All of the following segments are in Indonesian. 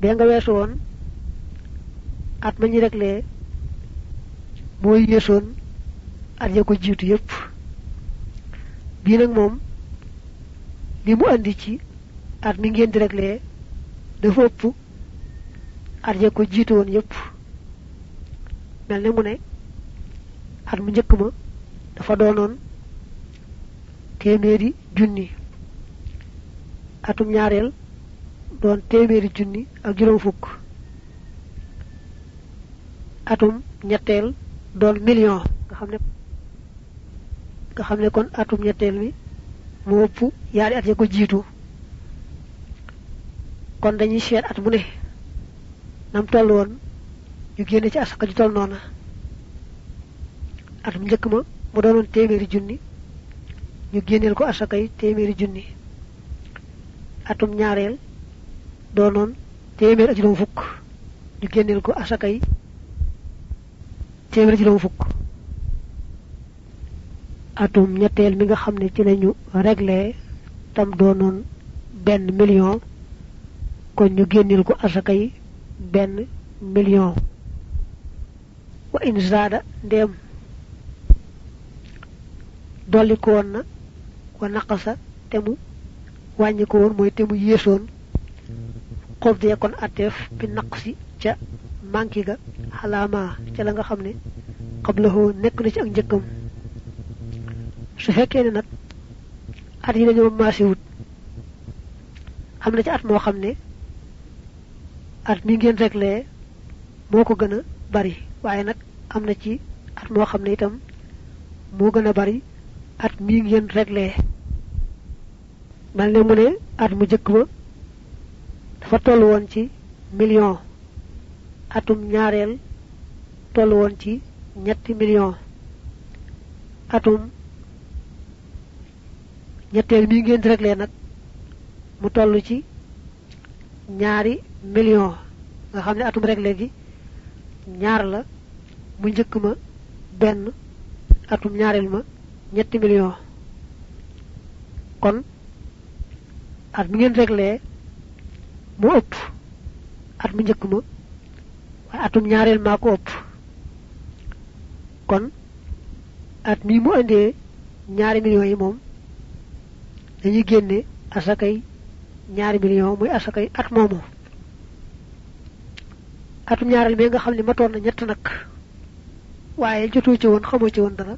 be nga weesu woon at ma ñu reklee mooy yéesoon at ya ko jiitu yépp. Bii nag moom li mu andi ci at mi ngeen di reklee dafa ëpp at ya ko jiitu woon yépp. Mel ne mu ne at mu njëkk ma dafa doonoon téeméeri junni. Atum ñaareel doon téeméeri junni ak juróom fukk. Atum ñetteel doon million. Nga xam ne nga xam ne kon atum ñetteel mi mu ëpp yaari at ya ko jiitu. Kon dañuy seet at mu ne nam toll woon ñu génne ci asaka ju toll noona. At mu njëkk ma mu doonoon téeméeri junni ñu génneel ko asaka yi téeméeri junni. Atum ñaareel doonoon téeméer ak fukk. Ñu génneel ko asaka yi. Téeméer fukk. Atum mi nga ci lañu réglé tam doonoon benn million. Kon ñu génneel ko million. Wa in zaada ndéem dolli ko na wa naqasa xobdee kon atteef bi naqsi ca manki ga xalaama ca la nga xam ne xablahoo nekk na ci ak njëkkam. Su fekkee ne nag at yi dañoo maasi wut am na ci at moo xam at mi ngeen ko bari waaye nag am na ci at moo xam ne itam moo gën bari at mi ngeen réglé. Mel ne mu ne at mu ba dafa toll woon ci million. Atum ñaareel toll woon ci ñetti million. Atum ñetteel mi ngeen réglé nag mu toll ci ñaari million. Nga xam ne atum réglé gi ñaar la. Mu njëkk ma benn atum ñaareel ma ñetti million. Kon at mi ngeen réglé mu ëpp at mu njëkk ma waaye atum ñaareel maa ko ëpp. Kon at mi mu andee ñaari millions yi moom dañuy génne asakay ñaari millions muy asakay at moomu. Atum ñaareel mi nga xam ne matoon na ñett nag waaye jotoo ci woon xamoo ci woon dara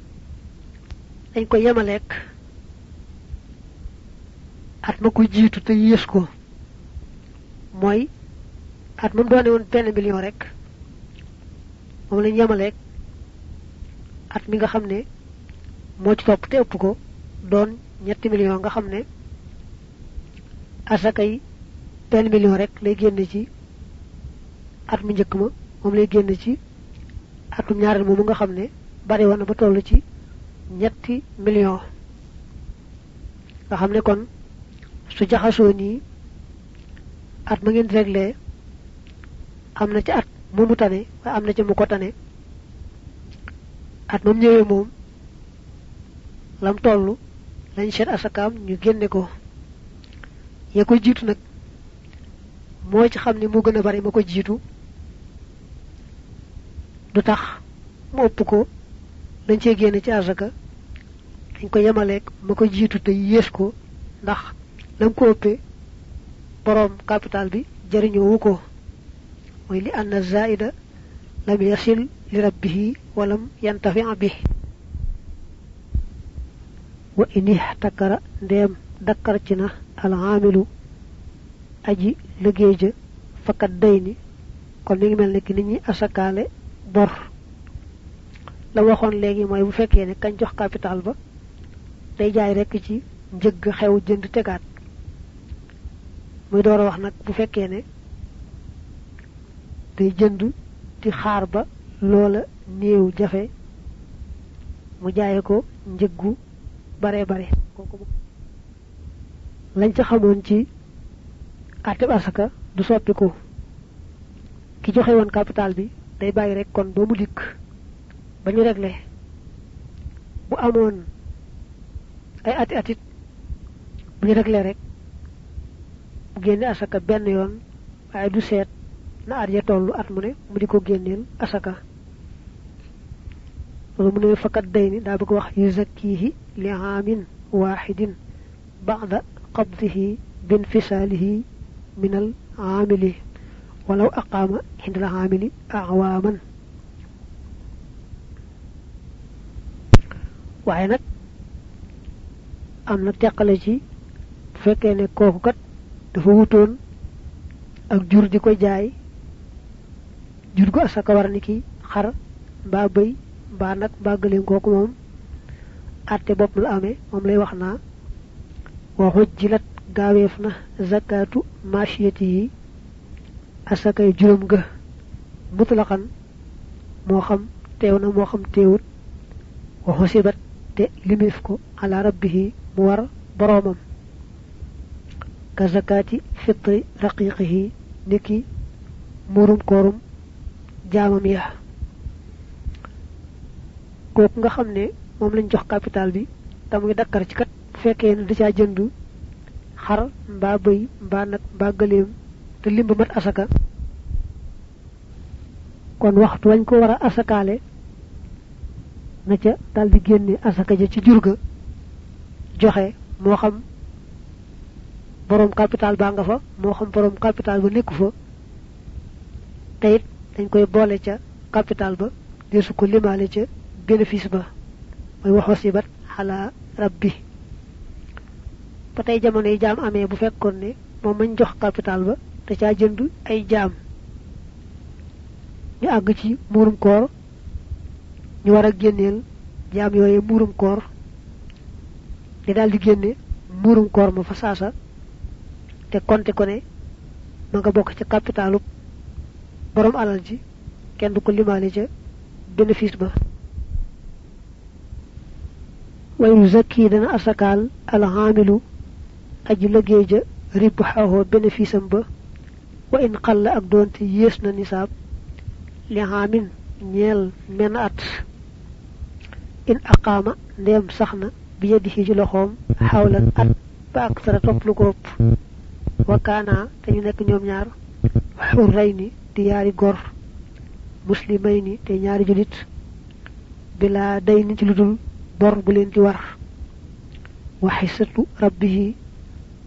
dañ ko yemaleek at ma ko jiitu te yées ko mooy at moom doone woon benn million rek moom lañ yemaleek at mi nga xam ne moo ci topp te ëpp ko doon ñetti million nga xam asakay benn million rek lay génn ci at mu njëkk ma moom lay génn ci atum ñaareel moomu nga xam bari woon na ba toll ci ñetti million. Nga xam kon su jaxasoo nii at ma ngeen réglé am na ci at mu tane waaye am na ci mu ko tane. At moom ñëwee moom lam toll lañ seet asakaam ñu génne ko. Ya ko jiitu nag moo ci xam ne moo gën a bari ma ko jiitu. Du tax mu ëpp ko dañ cee génne ci asaka dañ ko yemaleeg ma ko jiitu te yées ko ndax lam ko ëppee boroom capital bi jëriñoowu ko. Mooy li anna zaida lam yasil li rabbihi walam yantafi bi. Wa in ihtakara ndeem dakkar ci na alamilu aji liggéey ja fakat day ni kon mi ngi mel ki nit ñi asakaale bor. La waxoon léegi mooy bu fekkee ne kañ jox capital ba day jaay rekk ci njëgg xew jënd tegaat muy door wax nag bu fekkee ne day jënd di xaar ba loola néew jafe mu jaaye ko njëggu bare bare. Lañ ca xamoon ci àtteb asaka du soppiku. Ki joxe woon capital bi day bàyyi rek kon ba mu dikk ba ñu bu amoon ay ati atit bu ñu rek génne asaka benn yoon waaye du seet na at ya toll at mu ne mu di ko génneel asaka loolu mu ne fakat day ni daa bëgg wax yuzakkihi li aamin waaxidin ba'da qabdihi binfisaalihi min al aamili walaw aqaama inda al aamili acwaaman waaye nag am na teqale ci bu fekkee ne kooku kat dafa wutoon ak jur di ko jaay jur gu asaka war ni ki xar mbaa bëy mbaa nag mbaa gëleem kooku moom atte bopp la amee moom lay wax naa wa xujjilat gaaweef na zakatu machiyati yi asakay juróom ga mutlaqan moo xam teew na moo xam teewut wa xusibat te limif ko ala rabbihi mu war boroomam ka zakati fitri raqiqihi niki murum koorum jaamam ya. Kooku nga xam ne moom lañ jox capital bi te muy dakkar ci kat bu fekkee ne da caa jënd xar mbaa bëy mbaa nag mbaa gëleem te lim ba mat asaka. Kon waxtu wañ ko war a asakaale na ca dal di génne asaka ja ci jur ga joxe moo xam borom capital baa nga fa moo xam borom capital ba nekku fa. Te dañ koy boole ca capital ba desu ko limaale ca bénéfice ba. Mooy waxoo si xalaa rabbi. Ba tey jamono yi jaam amee bu fekkoon ne mañ jox capital ba te caa jënd ay jaam. Ñu àgg ci muurum koor. Ñu war a génneel jaam yooye muurum koor. Di daal di génne muurum koor ma fa saasa te konte ko ne ma nga bokk ca capitalu borom alal ji kenn du ko limaale ca bénéfice ba wayu zakki dana asakaal alxaamilu aji liggéey ja ribxaho bénéfice am ba wa in xalla ak doonte yées na nisaab li xaamin ñeel menn at in aqaama ndeem sax na bi yadihi ci loxoom xawlan at ba ak sara topp lu ko wa kaana te ñu nekk ñoom ñaar xurrayni di yaari gor muslimayni te ñaari julit bila day ni ci ludul bor bu leen di war. Wa xisatu rabbihi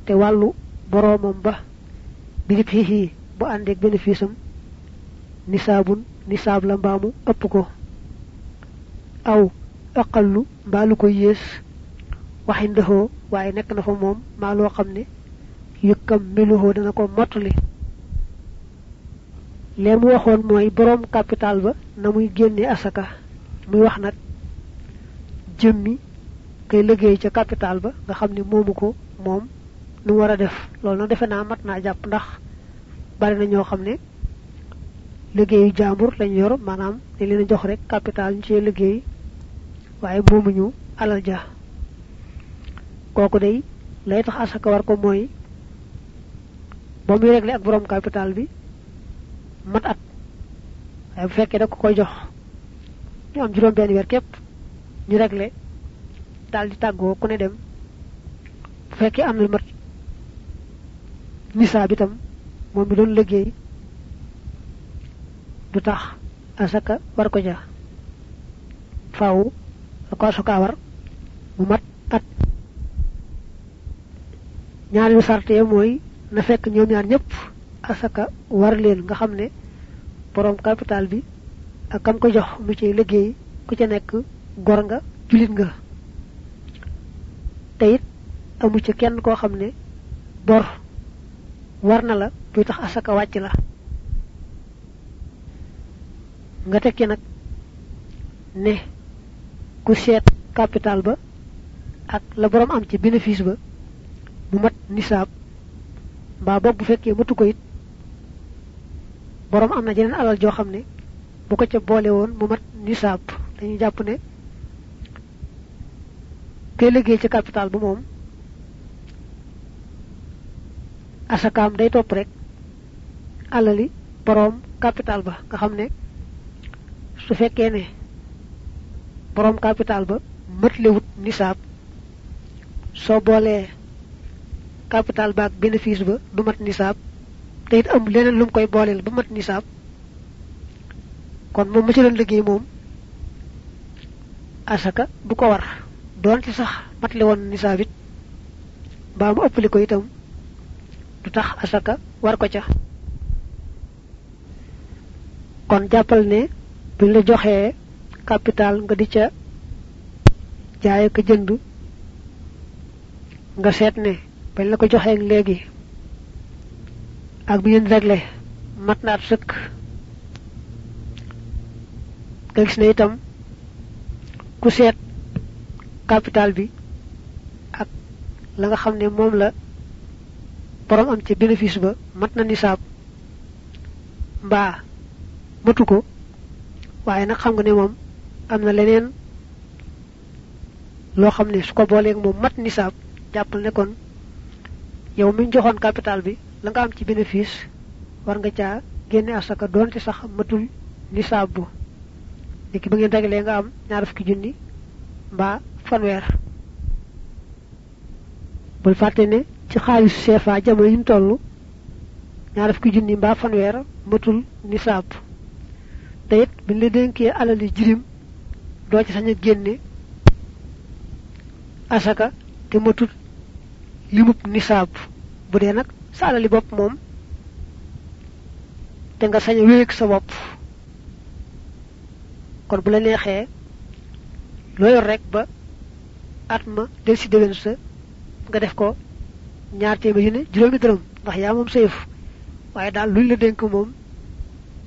te wàllu boroomam ba bi xihi bu àndeeg bénéfice am nisaabun nisaab la mbaamu ëpp ko. Aw aqallu mbaa lu ko yées waxindaxoo waaye nekk na fa moom maa loo xam ne yukkam miluhoo dana ko mottali leen mu waxoon mooy boroom capital ba na muy génne asaka. Muy wax nag jëmmi kay liggéey ca capital ba nga xam ne moomu ko moom nu war a def. Loolu nag defe mat naa ndax bari na ñoo xam ne liggéeyu jaambur lañ yor maanaam dañ leen jox rek capital ñu cee liggéey waaye moomuñu alal ja. Kooku day lay tax asaka war ko mooy ba muy réglé ak borom capital bi mat at. Waaye bu fekkee da ko koy jox ñu am weer képp ñu daal di tàggoo ku ne dem. Bu fekkee am na mat nisaab itam moom mi doon liggéey du tax asaka war ko ja faaw ko asaka war mu mat at. Ñaareelu sarte mooy na fekk ñoom ñaar ñëpp asaka war leen nga xam ne borom capital bi ak kam ko jox mu ci liggéey ku ca nekk gor nga julit nga. Te it amu ci kenn koo xam ne bor war na la buy tax asaka wàcc la. Nga tekki nag ne ku seet capital ba ak la borom am ci bénéfice ba mu mat nisaab mbaa boog bu fekkee matu ko it borom am na jeneen alal joo xam ne bu ko ca boole woon mu mat nisaab. Dañuy jàpp ne kay liggéey ci capital ba moom asakaam day topp rek alali borom capital ba. Nga xam ne su fekkee ne borom capital ba mëtlewut nisaab soo boolee capital ba bénéfice ba du mat nisaab. Te it am leneen lum koy booleel ba mat nisaab. Kon moom ma ci doon liggéey moom asaka du ko war. Doon ci sax matli woon nisaab it mbaa mu ëppali ko itam du tax asaka war ko ca. Kon jàppal ne buñ la joxee capital nga di ca jaay ko jënd nga seet ne bañ la ko joxee léegi. ak bi ngeen réglé mat sëkk. Gis ne itam ku seet capital bi ak la nga xam ne moom la borom am ci bénéfice ba mat na nisaab. Mbaa matu ko waaye nag xam nga ne moom am na leneen loo xam ne su ko booleeg moom mat nisaab jàppal ne kon yow mi joxoon capital bi la nga am ci bénéfice war nga caa génne asaka doonte sax matul nisaab bu. Niki ba ngeen ragalee nga am ñaar fukki junni mbaa fanweer. Bul fàtte ne ci xaalis CFA jamono yi toll ñaar fukki junni mbaa fanweer matul nisaab. Te it biñ la dénkee alali jirim doo ci sañ a génne asaka te matut limub nisaab bu dee nag sa alali bopp moom te nga sañ a wéeg sa bopp. Kon bu la neexee loo yor rek ba at ma del si déwén sa nga def ko ñaar téeméer yu ne juróomi dërëm ndax yaa moom sa waaye daal luñ la dénk moom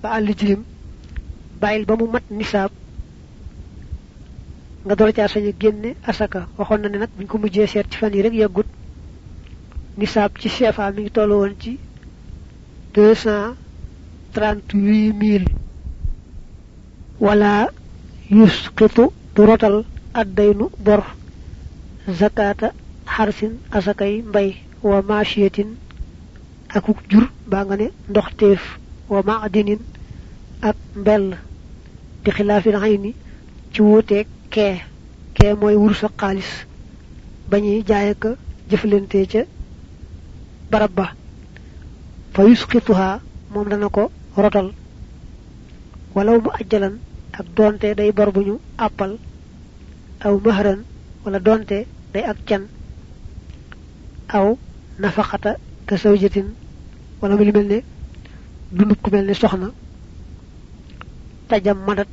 ba àlli jirim bàyyil ba mu mat nisaab nga door caa sañ a génne asaka. Waxoon na ne nag buñ ko mujjee seet ci fan yi rek yàggut nisaab ci CFA mi ngi toll woon ci. Deux cent trente huit mille wala yusqitu du bor zakata harsin asakay mbay wa maashiyatin akuk jur baa nga ne ndox teef wa maadinin ak mbell di xilaafil ayni ci wuuteeg kee. Kee mooy wurus ak xaalis. Bañuy jaay barab ba. Fa yusqituha moom dana ko rotal. Walaw mu ajjalan ak donte day bor bu ñu àppal aw mahran wala donte day ak can. Aw nafaqata ka sawjatin wala mu li mel ne dundub ku mel ne soxna. Tajam madat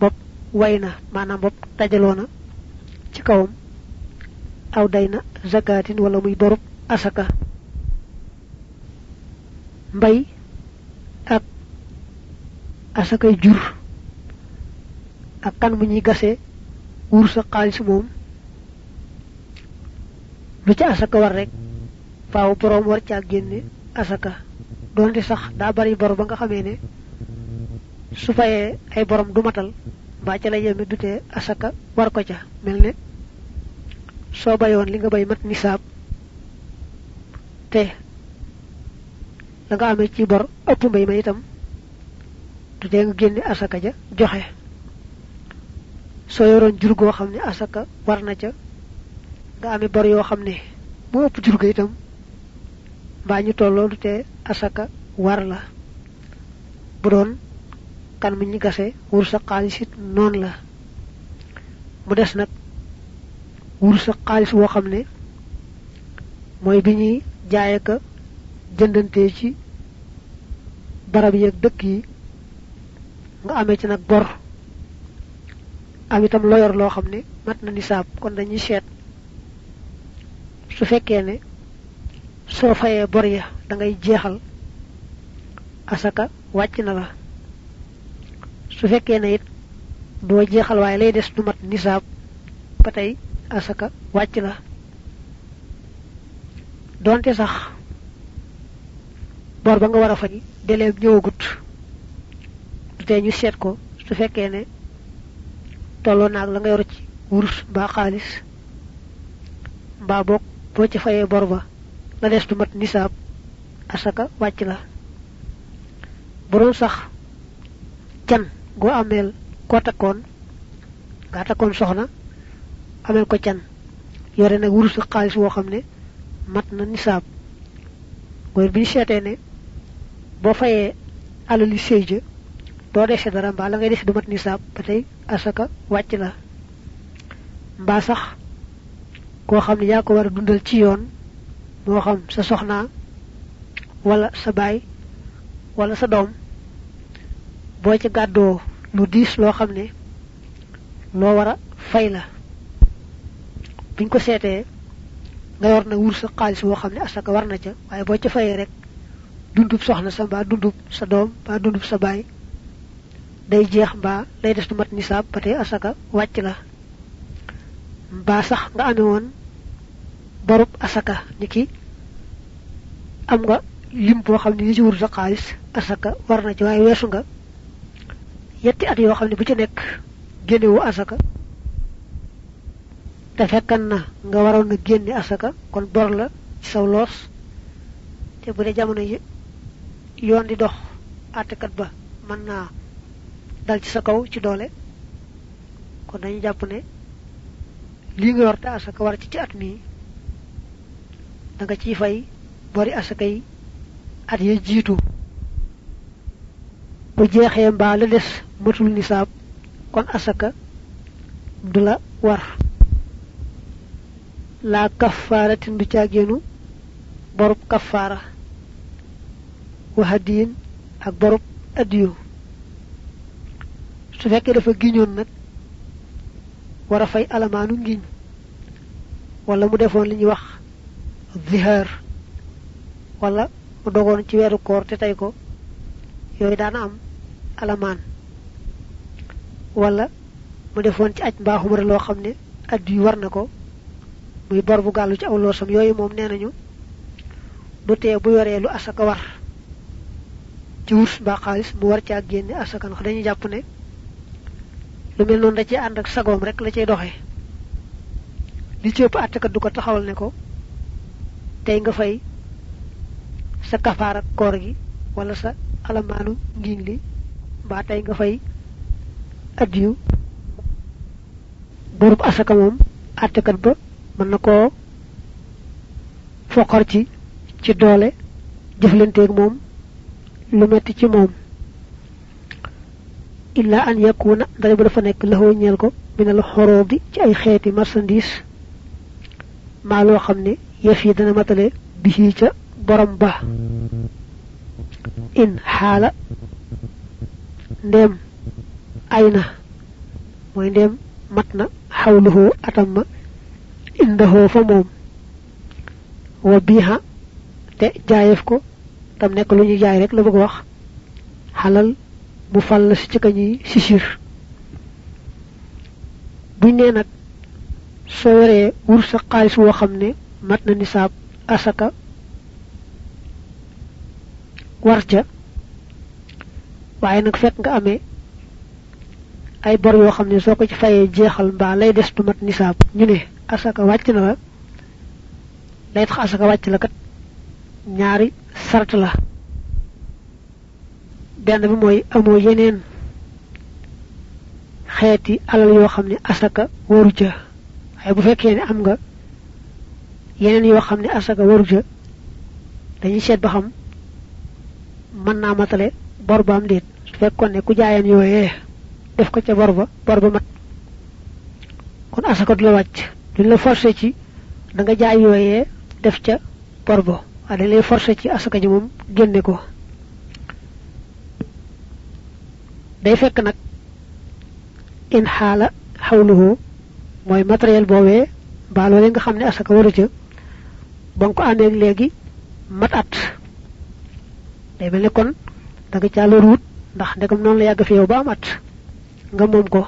bopp way na maanaam bopp dajaloo na ci kawam. Aw day na zakatin wala muy borub asaka mbay ak asakay jur ak kan mu ñuy gase wur sa xaalis moom lu ci asaka war rek faaw borom war caa génne asaka. Donte sax daa bari bor ba nga xamee ne su fayee ay borom du matal mbaa ca la yeme dutee asaka war ko ca. Mel ne soo bayoon li nga bay mat nisaab te la nga amee ci bor ëpp mbay ma itam du dee nga génne asaka ja joxe. Soo yoroon jur goo xam ne asaka war na ca nga amee bor yoo xam ne moo ëpp jur ga itam mbaa ñu tolloo du tee asaka war la. Bu doon kan mu ñi gase wur sa xaalis it noonu la. Mu des nag wur sa xaalis boo xam ne mooy bi ñuy jaaye ka jëndante ci barab yi ak dëkk yi nga amee ci nag bor am itam loyor loo xam ne mat na nisaab kon dañuy seet su fekkee ne soo fayee bor ya da ngay jeexal asaka wàcc na la. Su fekkee ne it doo jeexal waaye lay des du mat nisaab ba tey asaka wàcc la donte sax bor ba nga war a deleem ñëwagut tee ñu seet ko su fekkee ne tolloo naag la nga yor ci wurus mbaa xaalis mbaa boog boo ci fayee bor ba la des du mat nisaab asaka wàcc la. Bu sax can goo ameel koo takkoon nga takkoon soxna ameel ko can yore nag wurus ak xaalis woo xam ne mat na nisaab. Mooy bi ñu seetee boo fayee alali sëy ja doo dese dara mbaa la ngay dese du mat nisaab ba tey asaka wàcc la mbaa sax koo xam ne yaa ko war a dundal ci yoon moo xam sa soxnaa wala sa baay wala sa doom boo ci gàddoo lu diis loo xam ne loo war a fay la. Biñ ko seetee nga yor na wur sa xaalis boo xam ne asaka war na ca waaye boo ca fayee rek dundub soxna sa mbaa dundub sa doom mbaa dundub sa baay. Day jeex mbaa lay des du mat nisaab ba asaka wàcc la. Mbaa sax nga amee woon borub asaka niki am nga lim boo xam ne ni ci wur sa asaka war na ci waaye weesu nga yetti at yoo xam ne bu ci nekk génnewu asaka. Te fekkan na nga waroon na génne asaka kon bor la ci saw loos. Te bu jamono yoon di dox àttekat ba mën naa dal ci sa kaw ci doole. Kon dañu jàpp ne lii nga yor asaka war ci ci at mii da nga ciy fay bori asaka yi at ya jiitu. Bu jeexee mbaa la des matul nisaab kon asaka du la war. La kafaaratin du caagéenu borub kafaara wa hadiyin ak borub adiyu su fekkee dafa giñoon nag war a fay alamaanu ngiñ wala mu defoon li ñuy wax zihar wala mu ci weeru koor te tey ko yooyu daana am alamaan wala mu defoon ci aj mbaaxumare loo xam ne addu war na ko muy bor bu ci aw loosam yooyu moom nee nañu du tee bu yoree lu asaka war ci wurs mbaa xaalis mu war caa génne asaka ndax dañuy jàpp ne lu mel noonu da ci ànd ak sagoom rek la cay doxee li ci ëpp àttekat du ko taxawal ne ko tey nga fay sa kafaara koor gi wala sa alamaanu ngiñ li mbaa tey nga fay addiyu. Borub asaka moom àttekat ba mën na koo ci ci doole jëflanteeg moom lu metti ci moom illa an yakuna dara bu dafa nekk laxoo ñeel ko minal xoroodi ci ay xeeti marchandise maa loo xam ne yëf yi dana matale bisi ca borom ba in xaala ndéem ay na mooy ndéem mat na xawluhu fa moom wa biixa te jaayef ko tam nekk lu ñu jaay rek la bëgg wax. Xalal mu fal ci ka ñuy sisir buñ nee nag soo yoree wur sa xaalis woo xam ne mat na nisaab asaka war ca waaye nag fekk nga amee ay bor yoo xam ne soo ko ci fayee jeexal mbaa lay des du mat nisaab. Ñu ne asaka wàcc na la lay tax asaka wàcc la kat ñaari sart la. Benn bi mooy amoo yeneen xeeti alal yoo xam ne asaka waru ca. Waaye bu fekkee ne am nga yeneen yoo xam ne asaka waru ca dañuy seet ba xam mën naa matale bor ba am déet. Su fekkoon ne ku yooyee def ko ca bor ba bor ba mat kon asaka du la wàcc. Duñ la forcé ci da nga jaay yooyee def ca bor ba dañ lay forcé ci asaka ji moom génne ko. Day fekk nag in xaala xawluhu mooy matériel boobee mbaa loolee nga xam ne asaka waru ca ba nga ko amee léegi mat at. Day mel kon da nga caa loru wut ndax ndegam noonu la yàgg fi yow ba am at nga moom ko.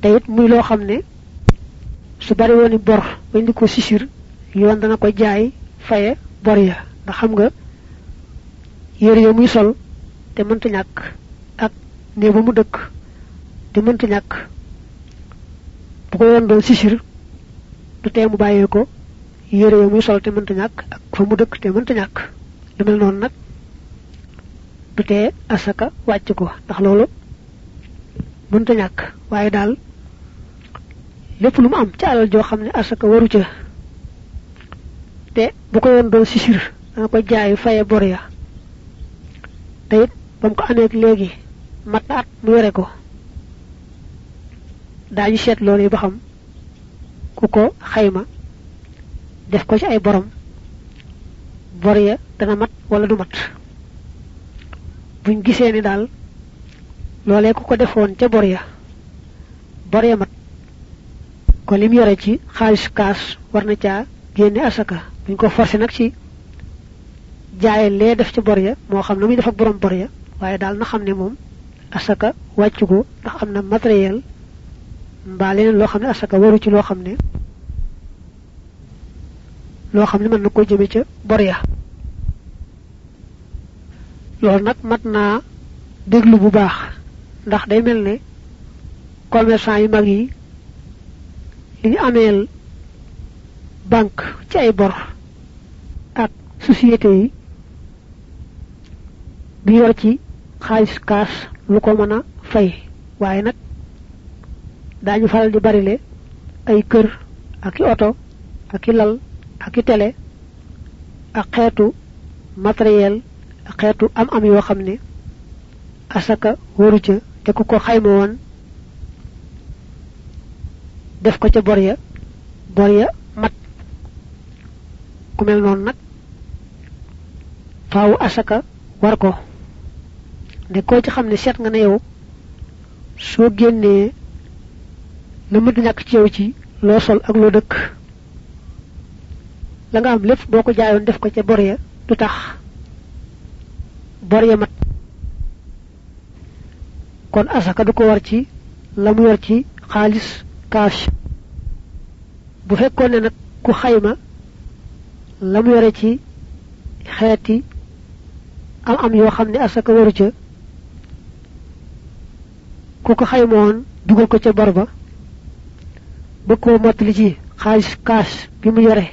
Te it muy loo xam ne su bari woon ni bor bañ sisir yoon dana ko jaay faye bor ya. Ndax xam nga yére ya muy sol te mënta ñàkk. Ak néeg ba mu dëkk te mënta ñàkk. Bu ko yoon doon sisir du tee mu bàyyee ko. Yére ya muy sol te mënta ñàkk ak fa mu dëkk te mënta ñàkk. Lu mel noonu nag du tee asaka wàcc ko. Ndax loolu mënta ñàkk. Waaye daal lépp lu mu am ci alal joo xam asaka waru ca te bu ko yoon doon sisir dana ko jaay faye bor ya. Tayit bam ko amé légui mat at mu yoré ko dañu sét lolé ba xam ku ko xayma def ko ci ay borom. Bor ya dana mat wala du mat. Buñ gisé ni dal lolé ku ko defoon ca bor ya bor ya mat. Ko lim yoré ci xaalis kaas war na caa génne asaka buñ ko forcé nag ci jaaye lee def ci bor ya moo xam na muy def ak borom bor ya waaye daal na xam ne moom asaka wàccu ko ndax am na matériel mbaa leneen loo xam ne asaka waru ci loo xam ne loo xam ne jëme ca bor ya. Loolu nag mat naa déglu bu baax ndax day mel ne commerçant yu mag yi li ñu ameel banque ci ay bor société yi bi yor ci xaalis kaas lu ko mën a fay. Waaye nag daañu faral di barile ay kër ak i oto ak lal ak i télé ak xeetu matériel ak xeetu am am yoo xam ne asaka waru ca te ku ko xayma woon def ko ca bor ya bor ya mat. Ku mel noonu nag faawu asaka war ko. De koo ci xam ne seet nga ne yow soo génnee la mëdd ñàkk ci yow ci loo sol ak loo dëkk la nga am lépp boo ko jaayoon def ko ca bor ya du tax. Bor ya mat. Kon asaka du ko war ci la mu yor ci xaalis cash. Bu fekkoon ne nag ku xayma la mu yore ci xeeti am am yoo xam ne asaka waru ca. Ku ko dugal ko ca bor ba koo mottali ci xaalis cash bi mu yore.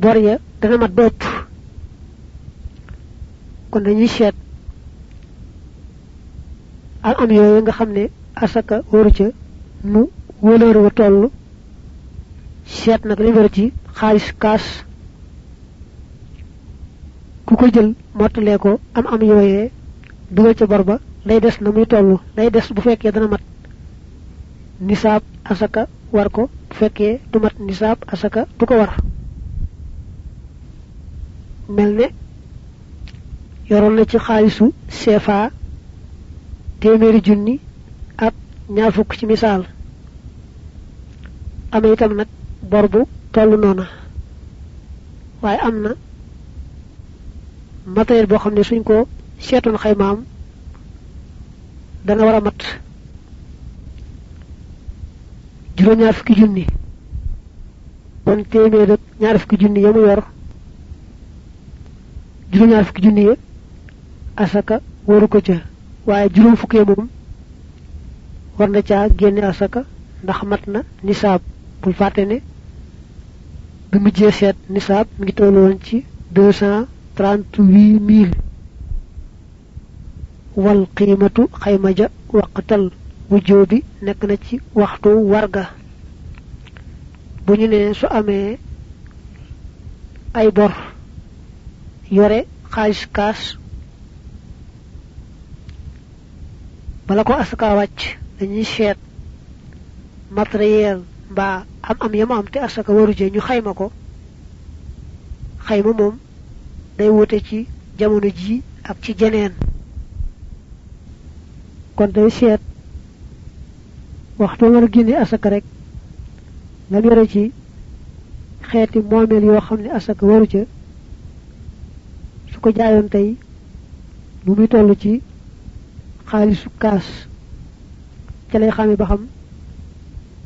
Bor ya dana mat ëpp. Kon dañuy seet am am yooyu nga xam ne asaka waru ca nu wëlër wa toll. Seet nag li wër ci xaalis kaas ku ko jël mottalee ko am am yooyee dugal ca bor ba lay des na muy toll lay des bu fekkee dana mat nisaab asaka war ko bu fekkee du mat nisaab asaka du ko war. Mel ne yoroon na ci xaalisu CFA téeméeri junni ak ñaar fukk ci misaal. Amee itam nag bor bu toll noona. Waaye am na matériel boo xam ne suñ ko seetoon xaymaam dana war mat juróom ñaar fukki junni. kon téeméer ak ñaar fukki junni ya mu yor juróom ñaar fukki junni ya asaka waru ko ca waaye juróom fukkee moom war na caa génne asaka ndax mat na nisaab. bul fàtte ne bi mujjee seet nisaab mi ngi ci deux cent trente huit mille. Wal qiimatu xayma ja waqtal wujjoo bi nekk na ci waxtu warga. Bu ñu nee su amee ay bor yore xaalis kaas bala ko asaka wàcc dañuy seet matériel mbaa am am yama am te asaka waru je ñu xayma ko. Xayma moom day wute ci jamono ji ak ci jeneen. Kon day seet waxtu war génne asaka rek lam yore ci xeeti moomeel yoo xam ne asaka waru ca su ko jaayoon tey lu muy toll ci xaalisu kaas. Ca lay ba xam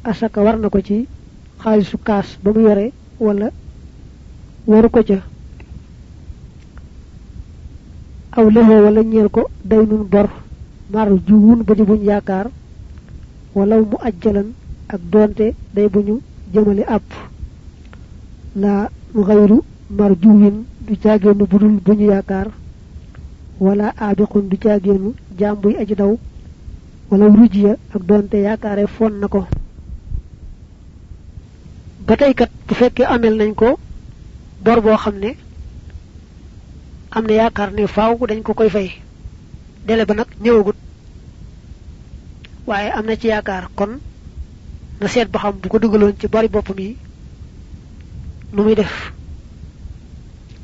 asaka war na ci xaalisu kaas ba mu yore wala waru ko ca aw lexoo wala ñeel ko day nun bor juwun ba di buñ yaakaar wala mu ajjalan ak doonte day buñu jëmale àpp. La xayru mar juwin du caagéenu budul buñu yaakaar wala aabiqun du caagéenu jaam buy aji daw wala rujiya ak doonte yaakaare fon na ko. Ba kat bu fekkee amel nañ ko bor boo xam am na yaakaar ne faaw dañ ko koy fay. Dele ba nag ñëwagut. Waaye am ci yaakaar kon na seet ba xam bu ko dugaloon ci bari boppam yi nu muy def.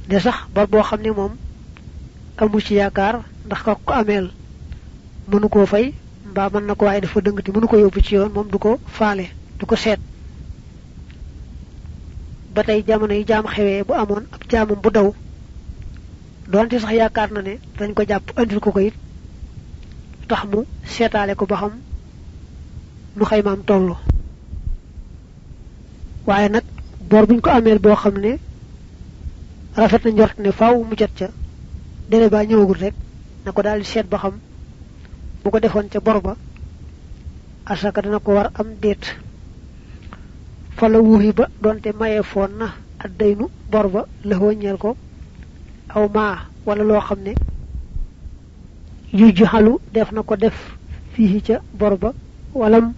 De sax bor boo xam ne moom amu ci yaakaar ndax ka ko ameel mënu koo fay mbaa mën na ko waaye dafa dëngati mënu ko yóbbu ci yoon moom du ko faale du ko seet. Ba jamono yi jaam xewee bu amoon ab jaamam bu daw donte sax yaakaar na ne dañ ko jàpp andil ko ko it. Tax mu seetaale ko ba xam nu xaymaam toll waaye nag bor buñ ko ameel boo xam ne rafet na njort ne faaw mu jot ca dele ba ñëwagul rek na ko daal seet ba xam bu ko defoon ca bor ba asaka dana ko war am déet. Fa la wuuxi ba donte maye foon na addaynu bor ba la ñeel ko aw maa wala loo xam ne yu juxalu def na ko def fii ca bor ba walam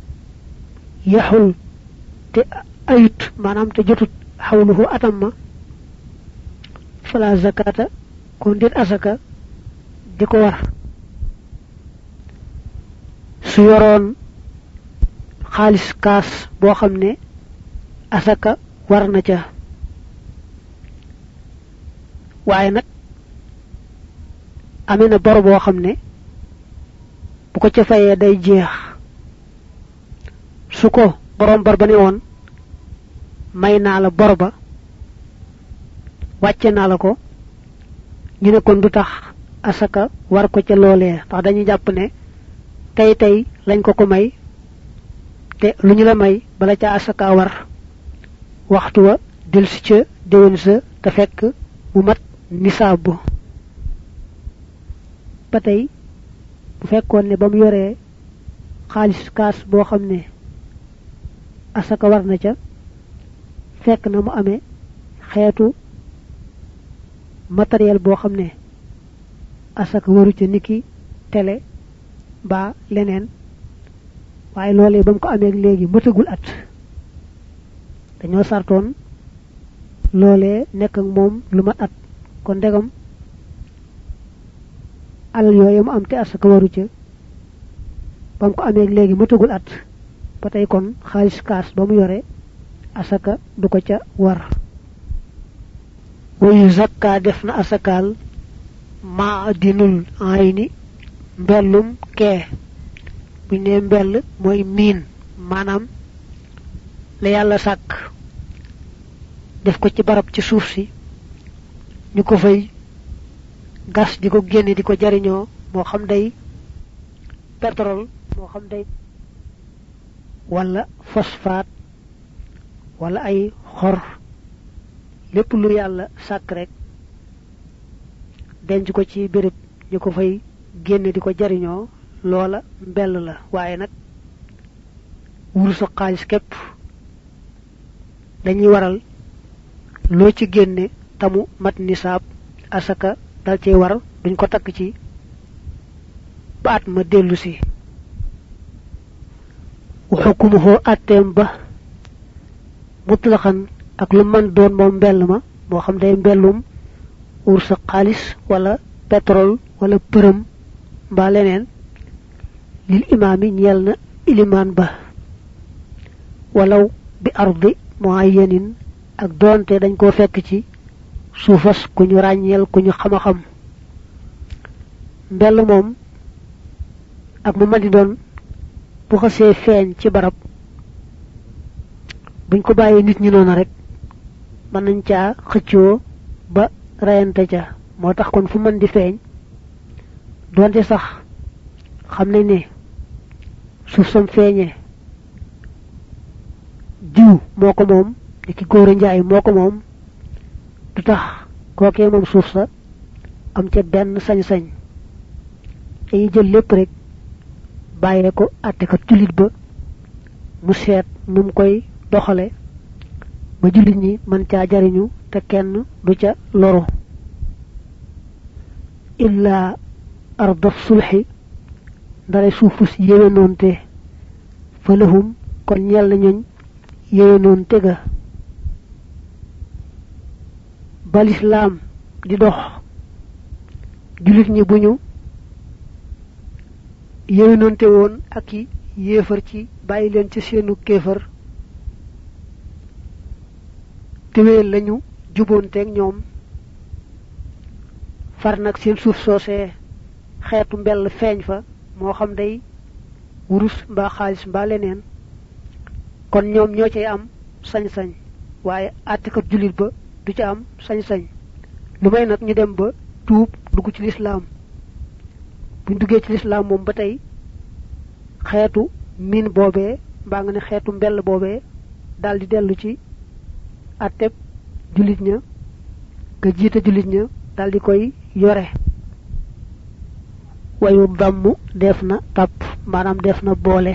yaxul te ayut maanaam te jotut xawluhu atam ma fala zakata kon dit asaka di ko war su yoroon xaalis kaas boo xam ne asaka war na ca waaye nag amee na bor boo xam ne bu ko ca fayee day jeex. Su borom bor ba ne woon may naa la bor ba wàcce naa la ko ñu ne kon du tax asaka war ko ca loolee. Ndax dañuy jàpp ne tey tey lañ ko ko may te lu ñu la may bala ca asaka war waxtu wa del si ca déwén sa te fekk mu mat nisaab ba tey bu fekkoon ne ba mu yoree xaalis kaas boo xam ne asaka war na ca fekk na mu amee xeetu matériel boo xam asaka waru ca niki télé ba leneen. Waaye loolee ba mu ko amee léegi mëtagul at. Dañoo sartoon loolee nekk ak moom lu at kon ndegam alal yooyu mu am te asaka waru ca. Ba mu ko at ba tey kon xaalis kaas ba mu yore asaka du ko ca war. Wayu zakka def na asakaal maadinul ayni mbellum kee. Bu ne mbell mooy miin maanaam la yàlla sàkk. Def ko ci barab ci suuf ñu fay gas di ko génne di ko moo xam day pétrole moo xam day wala phosphate wala ay xor. Lépp lu yàlla sàkk rek denc ko ci béréb ñu fay génne di ko jariñoo loola mbell la. Waaye nag wuru sa xaalis képp dañuy waral loo ci génne tamu mat nisaab asaka dal cey war duñ ko takk ci baat ma dellu si. Waxukumuhu atteem ba mutlaxan ak lu man doon mbell ma xam day mbellum xaalis wala pétrole wala përëm mbaa leneen lil imaami ñeel na ilimaan ba. Walaw bi ardi muayyanin ak doonte dañ koo fekk ci suufas ku ñu ràññeel ku ñu xama xam mbell moom ak mu mën di doon bu xasee feeñ ci barab buñ ko bàyyee nit ñi rek mën nañ caa xëccoo ba rayante ca. Moo tax kon fu mën di feeñ doonte sax xam ne suuf sam feeñee diw moo ko moom ni ki góor a njaay moo ko moom du tax kookee moom suuf sa am ca benn sañ-sañ. Dañuy jël lépp rek bàyyee ko àtte ko jullit ba mu seet nu mu koy doxale ba jullit ñi mën caa jariñu te kenn du ca loru. Illa ardaf sulxi ndare suufu si yéwénoonte fa lahum kon ñel na ñoñ ga ba lislaam di dox. Julit ñi buñu yewinonte woon ak i yéefar ci bàyyi leen ci seenu kéefar. Téwéel lañu juboonteeg ñoom. Far nag seen suuf soosee xeetu mbell feeñ fa moo xam day wurus mbaa xaalis mbaa leneen. Kon ñoom ñoo cay am sañ-sañ waaye àttekat julit ba du ci am sañ-sañ. Lu may nag ñu dem ba tuub dugg ci lislaam. Buñ duggee ci lislaam moom ba tey min boobee mbaa nga ne xeetu mbell boobee daal di dellu ci atteb julit ña ga jiite julit ña daal di koy yore. Wayu damm def na tap maanaam def na boole